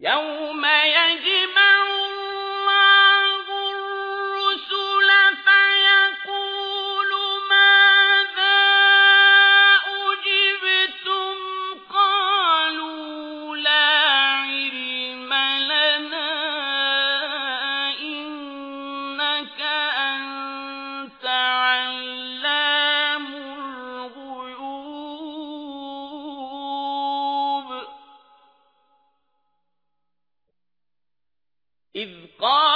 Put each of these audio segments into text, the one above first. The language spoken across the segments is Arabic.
يوم يجب إذ قال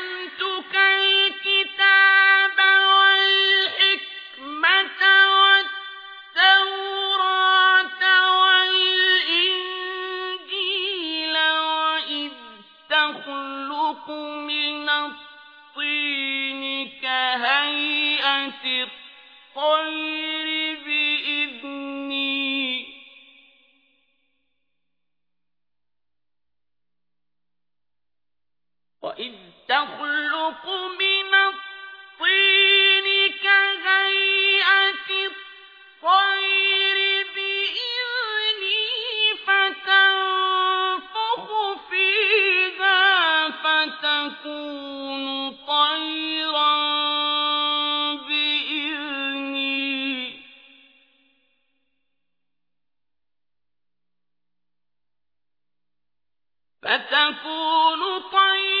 فتكون طيرا بإذني. فتكون طيرا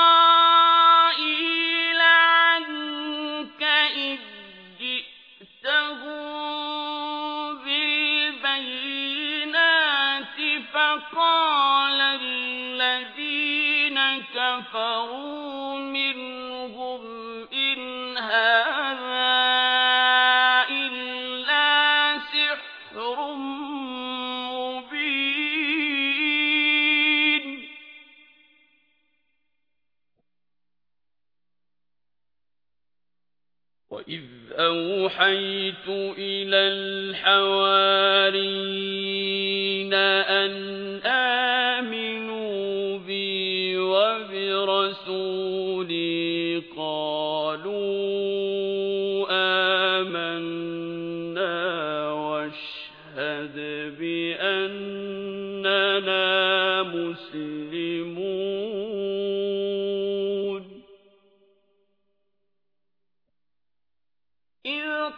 منهم إن هذا إلا سحر مبين وإذ أوحيت إلى الحواريين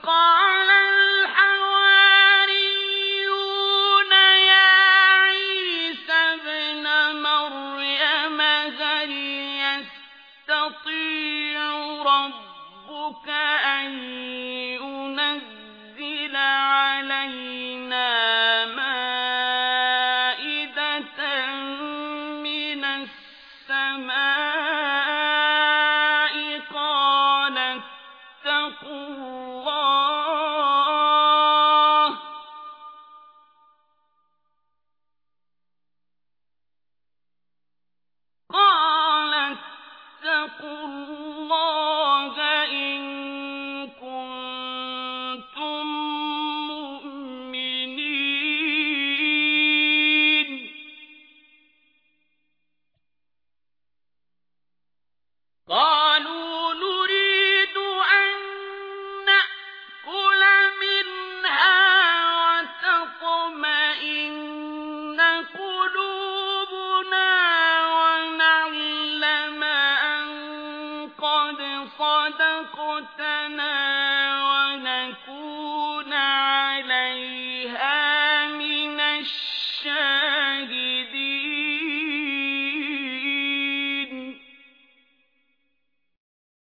قال